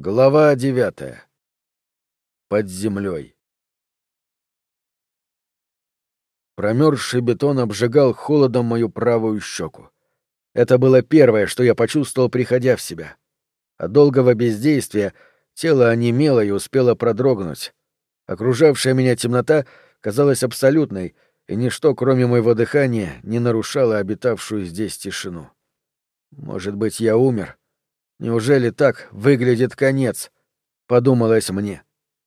Глава девятая. Под землей. Промерзший бетон обжигал холодом мою правую щеку. Это было первое, что я почувствовал, приходя в себя. От долгого бездействия тело онемело и успело продрогнуть. Окружавшая меня темнота казалась абсолютной, и ничто, кроме моего дыхания, не нарушало обитавшую здесь тишину. Может быть, я умер, Неужели так выглядит конец? Подумалось мне.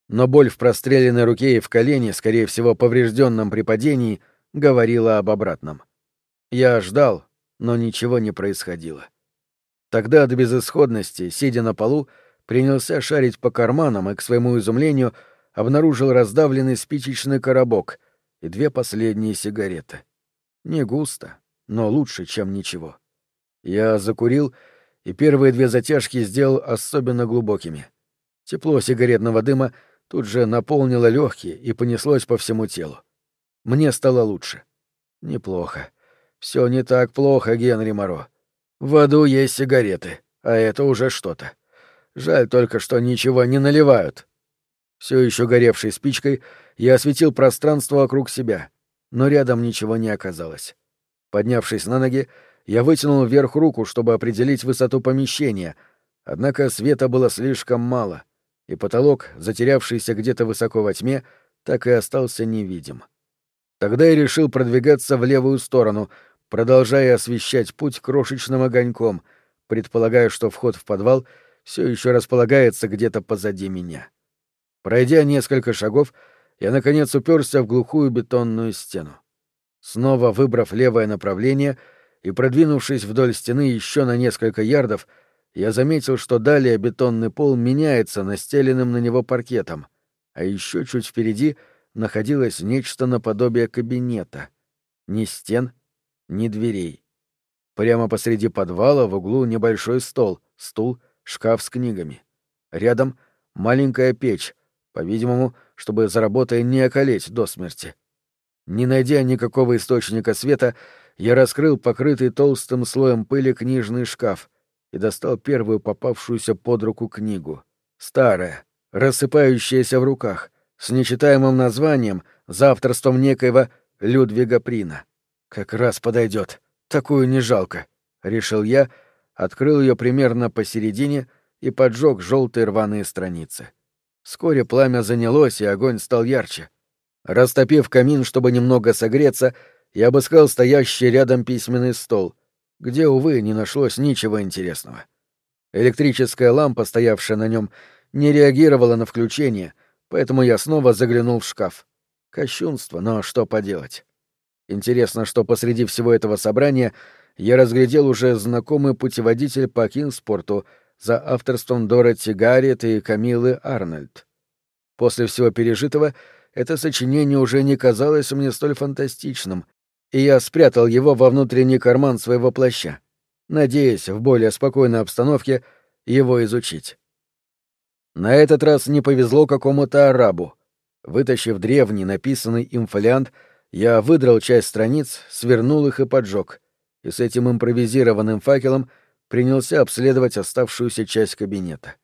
Но боль в простреленной руке и в колене, скорее всего, поврежденном при падении, говорила об обратном. Я ждал, но ничего не происходило. Тогда от безысходности, сидя на полу, принялся шарить по карманам и, к своему изумлению, обнаружил раздавленный спичечный коробок и две последние сигареты. Не густо, но лучше, чем ничего. Я закурил и первые две затяжки сделал особенно глубокими. Тепло сигаретного дыма тут же наполнило легкие и понеслось по всему телу. Мне стало лучше. Неплохо. Все не так плохо, Генри Моро. В аду есть сигареты, а это уже что-то. Жаль только, что ничего не наливают. Все еще горевшей спичкой, я осветил пространство вокруг себя, но рядом ничего не оказалось. Поднявшись на ноги, я вытянул вверх руку, чтобы определить высоту помещения, однако света было слишком мало, и потолок, затерявшийся где-то высоко во тьме, так и остался невидим. Тогда я решил продвигаться в левую сторону, продолжая освещать путь крошечным огоньком, предполагая, что вход в подвал все еще располагается где-то позади меня. Пройдя несколько шагов, я наконец уперся в глухую бетонную стену. Снова выбрав левое направление — и, продвинувшись вдоль стены еще на несколько ярдов, я заметил, что далее бетонный пол меняется настеленным на него паркетом, а еще чуть впереди находилось нечто наподобие кабинета. Ни стен, ни дверей. Прямо посреди подвала в углу небольшой стол, стул, шкаф с книгами. Рядом маленькая печь, по-видимому, чтобы за работой не околеть до смерти. Не найдя никакого источника света, я раскрыл покрытый толстым слоем пыли книжный шкаф и достал первую попавшуюся под руку книгу. Старая, рассыпающаяся в руках, с нечитаемым названием, за авторством некоего Людвига Прина. Как раз подойдет. Такую не жалко, — решил я, открыл ее примерно посередине и поджег желтые рваные страницы. Вскоре пламя занялось, и огонь стал ярче. Растопив камин, чтобы немного согреться, я обыскал стоящий рядом письменный стол, где, увы, не нашлось ничего интересного. Электрическая лампа, стоявшая на нем, не реагировала на включение, поэтому я снова заглянул в шкаф. Кощунство, но что поделать. Интересно, что посреди всего этого собрания я разглядел уже знакомый путеводитель по Кингспорту за авторством Дороти Гарриет и Камилы Арнольд. После всего пережитого это сочинение уже не казалось мне столь фантастичным, и я спрятал его во внутренний карман своего плаща, надеясь в более спокойной обстановке его изучить. На этот раз не повезло какому-то арабу. Вытащив древний, написанный им фолиант, я выдрал часть страниц, свернул их и поджег, и с этим импровизированным факелом принялся обследовать оставшуюся часть кабинета.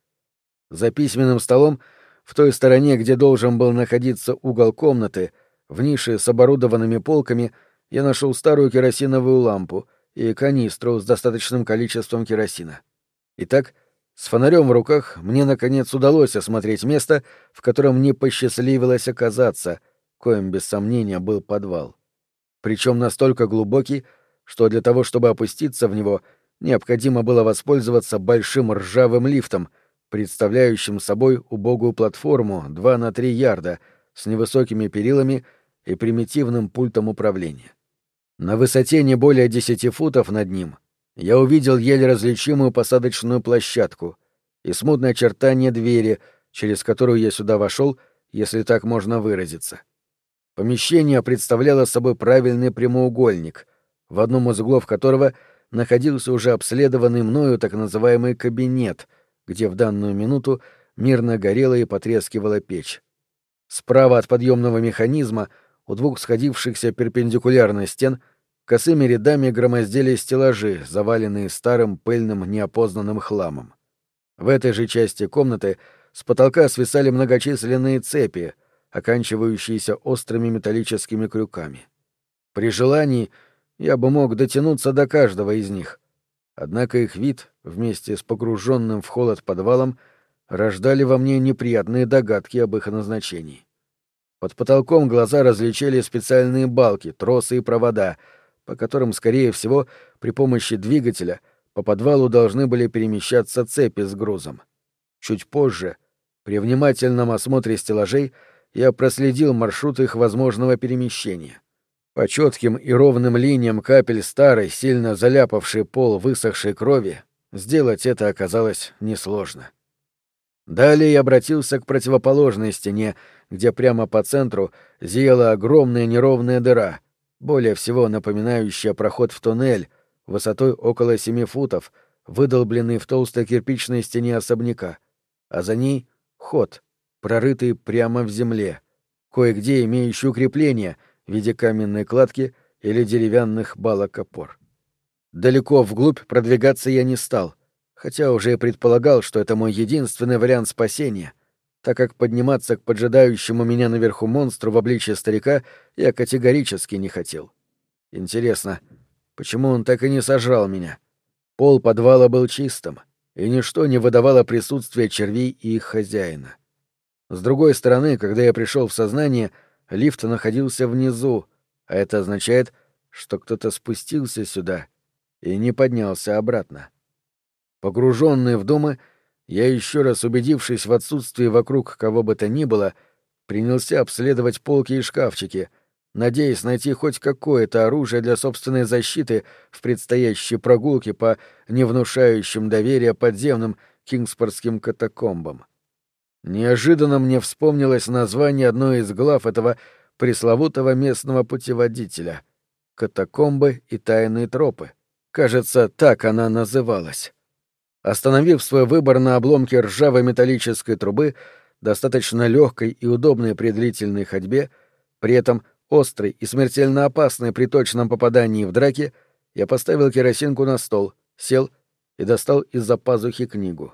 За письменным столом, в той стороне, где должен был находиться угол комнаты, в нише с оборудованными полками — я нашел старую керосиновую лампу и канистру с достаточным количеством керосина. Итак, с фонарем в руках мне, наконец, удалось осмотреть место, в котором мне посчастливилось оказаться, коим, без сомнения, был подвал. Причем настолько глубокий, что для того, чтобы опуститься в него, необходимо было воспользоваться большим ржавым лифтом, представляющим собой убогую платформу 2 на 3 ярда с невысокими перилами и примитивным пультом управления. На высоте не более десяти футов над ним я увидел еле различимую посадочную площадку и смутное очертание двери, через которую я сюда вошел, если так можно выразиться. Помещение представляло собой правильный прямоугольник, в одном из углов которого находился уже обследованный мною так называемый кабинет, где в данную минуту мирно горела и потрескивала печь. Справа от подъемного механизма — у двух сходившихся перпендикулярно стен косыми рядами громоздились стеллажи, заваленные старым пыльным неопознанным хламом. В этой же части комнаты с потолка свисали многочисленные цепи, оканчивающиеся острыми металлическими крюками. При желании я бы мог дотянуться до каждого из них. Однако их вид, вместе с погруженным в холод подвалом, рождали во мне неприятные догадки об их назначении. Под потолком глаза различали специальные балки, тросы и провода, по которым, скорее всего, при помощи двигателя по подвалу должны были перемещаться цепи с грузом. Чуть позже, при внимательном осмотре стеллажей, я проследил маршрут их возможного перемещения. По четким и ровным линиям капель старой, сильно заляпавшей пол высохшей крови, сделать это оказалось несложно. Далее я обратился к противоположной стене, где прямо по центру зияла огромная неровная дыра, более всего напоминающая проход в туннель, высотой около семи футов, выдолбленный в толстой кирпичной стене особняка, а за ней — ход, прорытый прямо в земле, кое-где имеющий укрепление — в виде каменной кладки или деревянных балок опор. Далеко вглубь продвигаться я не стал, хотя уже предполагал, что это мой единственный вариант спасения, так как подниматься к поджидающему меня наверху монстру в обличье старика я категорически не хотел. Интересно, почему он так и не сожрал меня? Пол подвала был чистым, и ничто не выдавало присутствия червей и их хозяина. С другой стороны, когда я пришел в сознание — Лифт находился внизу, а это означает, что кто-то спустился сюда и не поднялся обратно. Погруженный в дома, я еще раз убедившись в отсутствии вокруг кого бы то ни было, принялся обследовать полки и шкафчики, надеясь найти хоть какое-то оружие для собственной защиты в предстоящей прогулке по невнушающим доверия подземным кингспорским катакомбам. Неожиданно мне вспомнилось название одной из глав этого пресловутого местного путеводителя — «Катакомбы и тайные тропы». Кажется, так она называлась. Остановив свой выбор на обломке ржавой металлической трубы, достаточно легкой и удобной при длительной ходьбе, при этом острой и смертельно опасной при точном попадании в драке, я поставил керосинку на стол, сел и достал из-за пазухи книгу.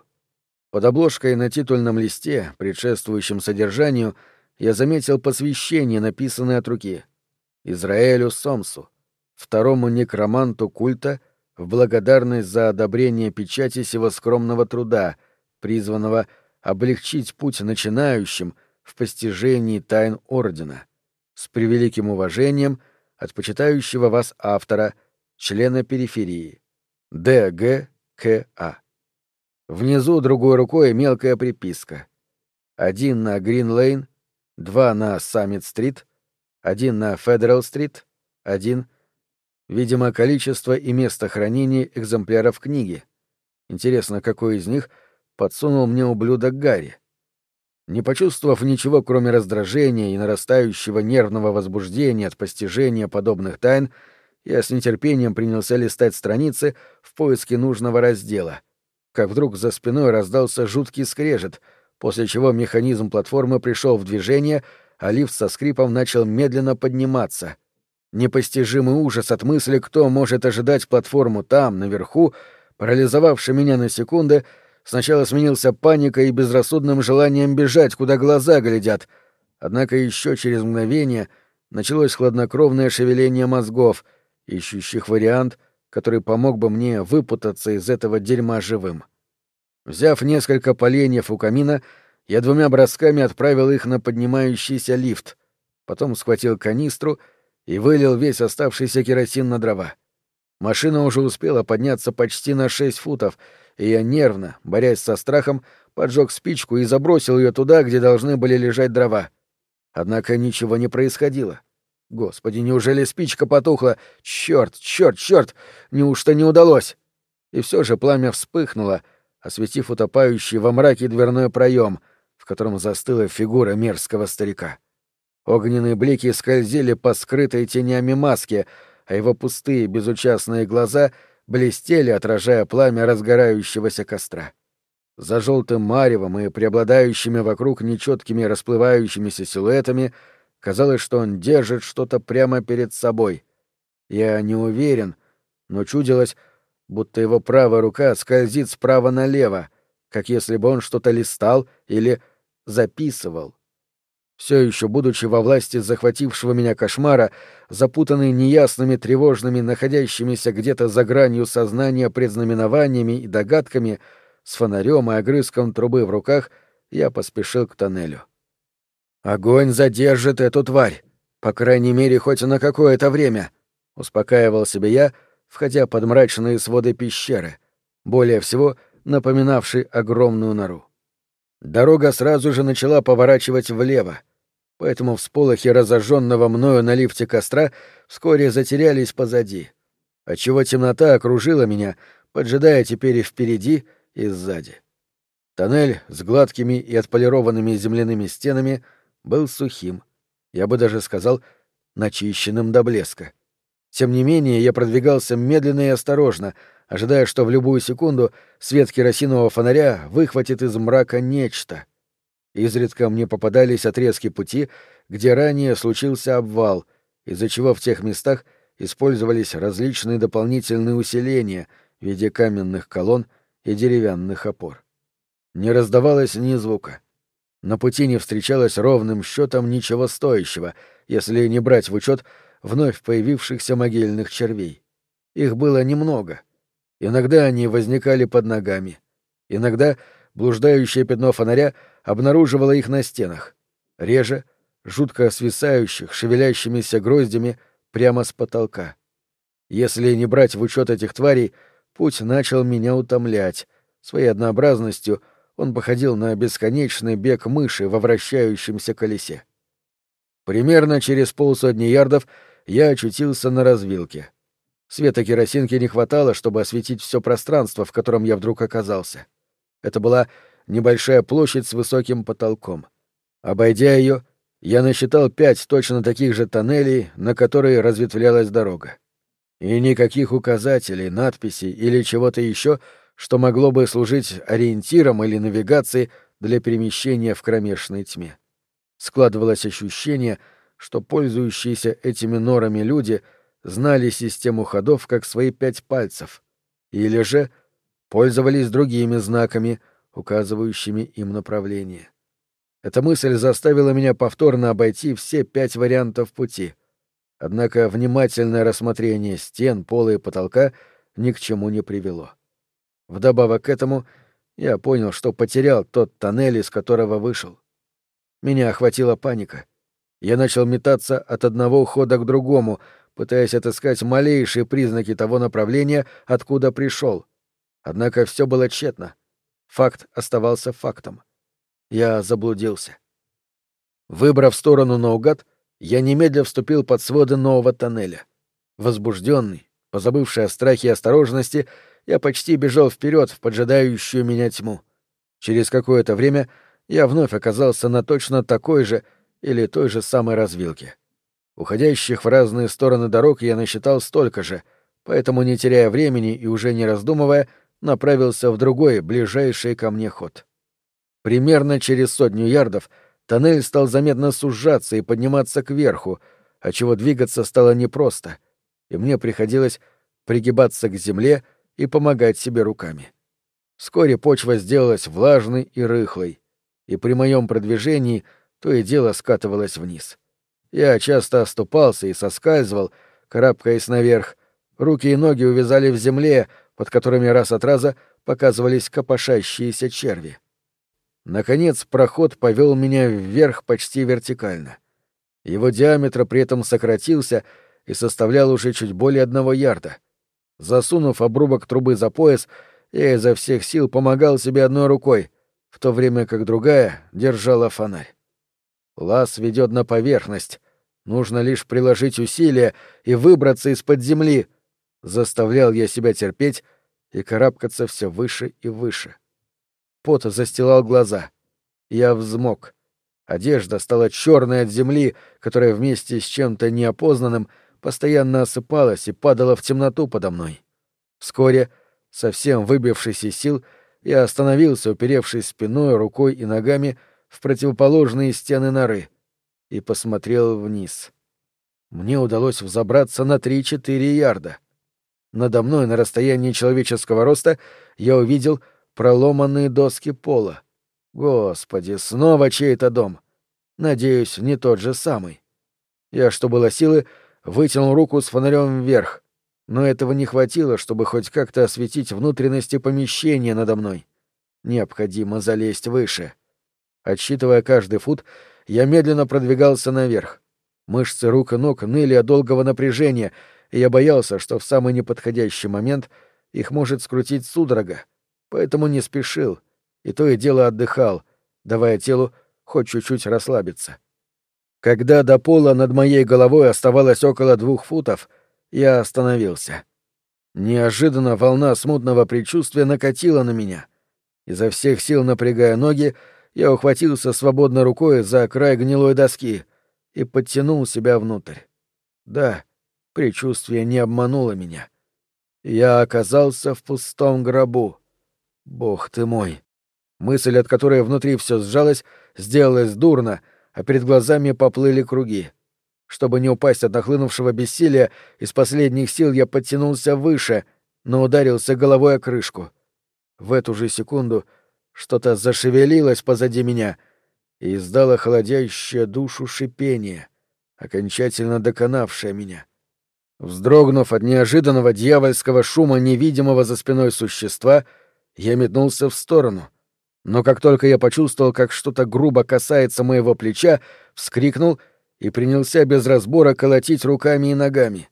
Под обложкой на титульном листе, предшествующем содержанию, я заметил посвящение, написанное от руки. Израилю Сомсу, второму некроманту культа, в благодарность за одобрение печати сего скромного труда, призванного облегчить путь начинающим в постижении тайн Ордена. С превеликим уважением от почитающего вас автора, члена периферии. Д. Г. К. А. Внизу другой рукой мелкая приписка. Один на Грин-Лейн, два на Саммит-стрит, один на Федерал-стрит, один... Видимо, количество и место хранения экземпляров книги. Интересно, какой из них подсунул мне ублюдок Гарри. Не почувствовав ничего, кроме раздражения и нарастающего нервного возбуждения от постижения подобных тайн, я с нетерпением принялся листать страницы в поиске нужного раздела — как вдруг за спиной раздался жуткий скрежет, после чего механизм платформы пришел в движение, а лифт со скрипом начал медленно подниматься. Непостижимый ужас от мысли, кто может ожидать платформу там, наверху, парализовавший меня на секунды, сначала сменился паникой и безрассудным желанием бежать, куда глаза глядят. Однако еще через мгновение началось хладнокровное шевеление мозгов, ищущих вариант — который помог бы мне выпутаться из этого дерьма живым. Взяв несколько поленьев у камина, я двумя бросками отправил их на поднимающийся лифт, потом схватил канистру и вылил весь оставшийся керосин на дрова. Машина уже успела подняться почти на шесть футов, и я нервно, борясь со страхом, поджег спичку и забросил ее туда, где должны были лежать дрова. Однако ничего не происходило. Господи, неужели спичка потухла? Черт, черт, черт! Неужто не удалось? И все же пламя вспыхнуло, осветив утопающий во мраке дверной проем, в котором застыла фигура мерзкого старика. Огненные блики скользили по скрытой тенями маске, а его пустые безучастные глаза блестели, отражая пламя разгорающегося костра. За желтым маревом и преобладающими вокруг нечеткими расплывающимися силуэтами — Казалось, что он держит что-то прямо перед собой. Я не уверен, но чудилось, будто его правая рука скользит справа налево, как если бы он что-то листал или записывал. Все еще будучи во власти захватившего меня кошмара, запутанный неясными, тревожными, находящимися где-то за гранью сознания предзнаменованиями и догадками, с фонарем и огрызком трубы в руках, я поспешил к тоннелю. «Огонь задержит эту тварь, по крайней мере, хоть на какое-то время», — успокаивал себе я, входя под мрачные своды пещеры, более всего напоминавшей огромную нору. Дорога сразу же начала поворачивать влево, поэтому всполохи разожженного мною на лифте костра вскоре затерялись позади, отчего темнота окружила меня, поджидая теперь и впереди, и сзади. Тоннель с гладкими и отполированными земляными стенами был сухим, я бы даже сказал, начищенным до блеска. Тем не менее, я продвигался медленно и осторожно, ожидая, что в любую секунду свет керосинового фонаря выхватит из мрака нечто. Изредка мне попадались отрезки пути, где ранее случился обвал, из-за чего в тех местах использовались различные дополнительные усиления в виде каменных колонн и деревянных опор. Не раздавалось ни звука. На пути не встречалось ровным счетом ничего стоящего, если не брать в учет вновь появившихся могильных червей. Их было немного — Иногда они возникали под ногами. Иногда блуждающее пятно фонаря обнаруживало их на стенах. Реже — жутко свисающих, шевелящимися гроздями прямо с потолка. Если не брать в учет этих тварей, путь начал меня утомлять. Своей однообразностью он походил на бесконечный бег мыши во вращающемся колесе. Примерно через полсотни ярдов я очутился на развилке. Света керосинки не хватало, чтобы осветить все пространство, в котором я вдруг оказался. Это была небольшая площадь с высоким потолком. Обойдя ее, я насчитал пять точно таких же тоннелей, на которые разветвлялась дорога. И никаких указателей, надписей или чего-то еще, что могло бы служить ориентиром или навигацией для перемещения в кромешной тьме. Складывалось ощущение, что пользующиеся этими норами люди — знали систему ходов как свои пять пальцев, или же пользовались другими знаками, указывающими им направление. Эта мысль заставила меня повторно обойти все пять вариантов пути. Однако внимательное рассмотрение стен, пола и потолка ни к чему не привело. Вдобавок к этому я понял, что потерял тот тоннель, из которого вышел. Меня охватила паника. Я начал метаться от одного ухода к другому, пытаясь отыскать малейшие признаки того направления, откуда пришел. Однако все было тщетно. Факт оставался фактом. Я заблудился. Выбрав сторону наугад, я немедля вступил под своды нового тоннеля. Возбужденный, позабывший о страхе и осторожности, я почти бежал вперед в поджидающую меня тьму. Через какое-то время я вновь оказался на точно такой же или той же самой развилке. Уходящих в разные стороны дорог я насчитал столько же, поэтому, не теряя времени и уже не раздумывая, направился в другой, ближайший ко мне ход. Примерно через сотню ярдов тоннель стал заметно сужаться и подниматься кверху, отчего двигаться стало непросто, и мне приходилось пригибаться к земле и помогать себе руками. Вскоре почва сделалась влажной и рыхлой, и при моем продвижении то и дело скатывалось вниз. Я часто оступался и соскальзывал, карабкаясь наверх. Руки и ноги увязали в земле, под которыми раз от раза показывались копошащиеся черви. Наконец проход повел меня вверх почти вертикально. Его диаметр при этом сократился и составлял уже чуть более одного ярда. Засунув обрубок трубы за пояс, я изо всех сил помогал себе одной рукой, в то время как другая держала фонарь. Лаз ведет на поверхность. Нужно лишь приложить усилия и выбраться из-под земли. Заставлял я себя терпеть и карабкаться все выше и выше. Пот застилал глаза. Я взмок. Одежда стала черной от земли, которая вместе с чем-то неопознанным постоянно осыпалась и падала в темноту подо мной. Вскоре, совсем выбившись из сил, я остановился, уперевшись спиной, рукой и ногами в противоположные стены норы и посмотрел вниз. Мне удалось взобраться на три-четыре ярда. Надо мной на расстоянии человеческого роста я увидел проломанные доски пола. Господи, снова чей-то дом. Надеюсь, не тот же самый. Я, что было силы, вытянул руку с фонарем вверх, но этого не хватило, чтобы хоть как-то осветить внутренности помещения надо мной. Необходимо залезть выше. Отсчитывая каждый фут, я медленно продвигался наверх. Мышцы рук и ног ныли от долгого напряжения, и я боялся, что в самый неподходящий момент их может скрутить судорога, поэтому не спешил, и то и дело отдыхал, давая телу хоть чуть-чуть расслабиться. Когда до пола над моей головой оставалось около двух футов, я остановился. Неожиданно волна смутного предчувствия накатила на меня. Изо всех сил напрягая ноги, я ухватился свободной рукой за край гнилой доски и подтянул себя внутрь. Да, предчувствие не обмануло меня. Я оказался в пустом гробу. Бог ты мой! Мысль, от которой внутри все сжалось, сделалась дурно, а перед глазами поплыли круги. Чтобы не упасть от нахлынувшего бессилия, из последних сил я подтянулся выше, но ударился головой о крышку. В эту же секунду — что-то зашевелилось позади меня и издало холодящее душу шипение, окончательно доконавшее меня. Вздрогнув от неожиданного дьявольского шума невидимого за спиной существа, я метнулся в сторону. Но как только я почувствовал, как что-то грубо касается моего плеча, вскрикнул и принялся без разбора колотить руками и ногами.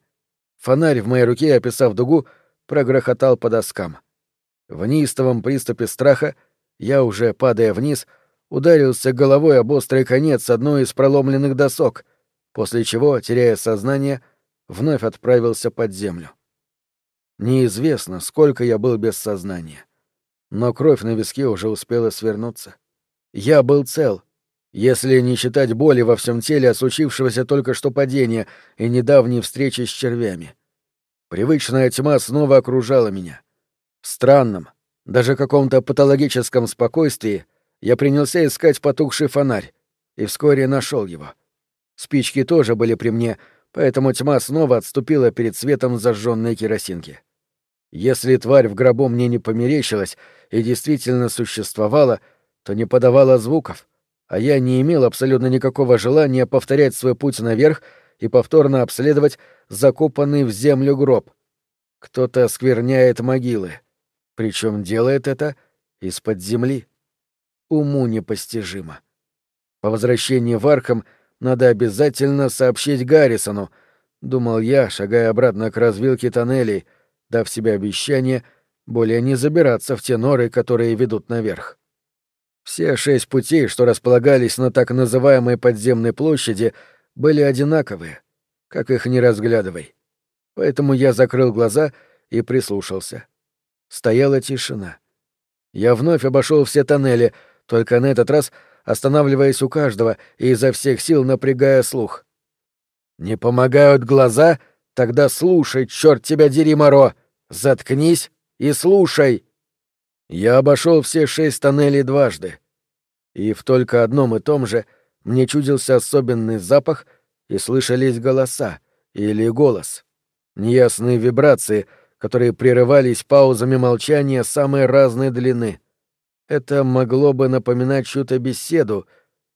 Фонарь в моей руке, описав дугу, прогрохотал по доскам. В неистовом приступе страха я, уже падая вниз, ударился головой об острый конец одной из проломленных досок, после чего, теряя сознание, вновь отправился под землю. Неизвестно, сколько я был без сознания. Но кровь на виске уже успела свернуться. Я был цел, если не считать боли во всем теле от случившегося только что падения и недавней встречи с червями. Привычная тьма снова окружала меня. В странном, даже каком-то патологическом спокойствии я принялся искать потухший фонарь и вскоре нашел его. Спички тоже были при мне, поэтому тьма снова отступила перед светом зажженной керосинки. Если тварь в гробу мне не померещилась и действительно существовала, то не подавала звуков, а я не имел абсолютно никакого желания повторять свой путь наверх и повторно обследовать закопанный в землю гроб. Кто-то скверняет могилы. Причем делает это из-под земли. Уму непостижимо. По возвращении в Архам надо обязательно сообщить Гаррисону, думал я, шагая обратно к развилке тоннелей, дав себе обещание более не забираться в те норы, которые ведут наверх. Все шесть путей, что располагались на так называемой подземной площади, были одинаковые, как их не разглядывай. Поэтому я закрыл глаза и прислушался стояла тишина. Я вновь обошел все тоннели, только на этот раз останавливаясь у каждого и изо всех сил напрягая слух. «Не помогают глаза? Тогда слушай, черт тебя дери, Моро! Заткнись и слушай!» Я обошел все шесть тоннелей дважды. И в только одном и том же мне чудился особенный запах и слышались голоса или голос. Неясные вибрации — которые прерывались паузами молчания самой разной длины. Это могло бы напоминать чью-то беседу,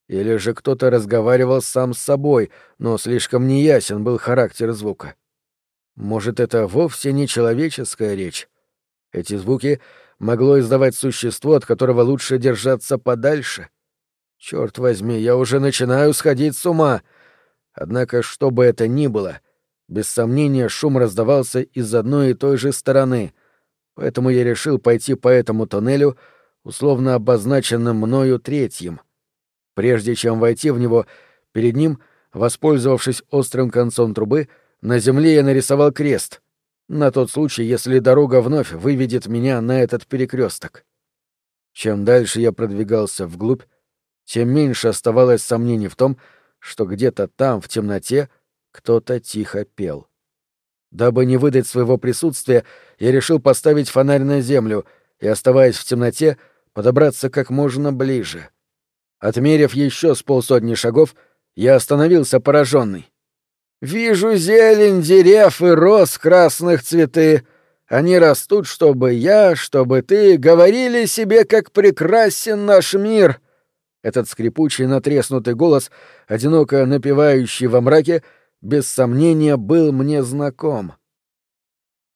или же кто-то разговаривал сам с собой, но слишком неясен был характер звука. Может, это вовсе не человеческая речь? Эти звуки могло издавать существо, от которого лучше держаться подальше. Черт возьми, я уже начинаю сходить с ума. Однако, что бы это ни было, без сомнения, шум раздавался из одной и той же стороны, поэтому я решил пойти по этому тоннелю, условно обозначенным мною третьим. Прежде чем войти в него, перед ним, воспользовавшись острым концом трубы, на земле я нарисовал крест, на тот случай, если дорога вновь выведет меня на этот перекресток. Чем дальше я продвигался вглубь, тем меньше оставалось сомнений в том, что где-то там, в темноте, кто-то тихо пел. Дабы не выдать своего присутствия, я решил поставить фонарь на землю и, оставаясь в темноте, подобраться как можно ближе. Отмерив еще с полсотни шагов, я остановился пораженный. «Вижу зелень дерев и роз красных цветы. Они растут, чтобы я, чтобы ты говорили себе, как прекрасен наш мир. Этот скрипучий натреснутый голос, одиноко напевающий во мраке, без сомнения был мне знаком. —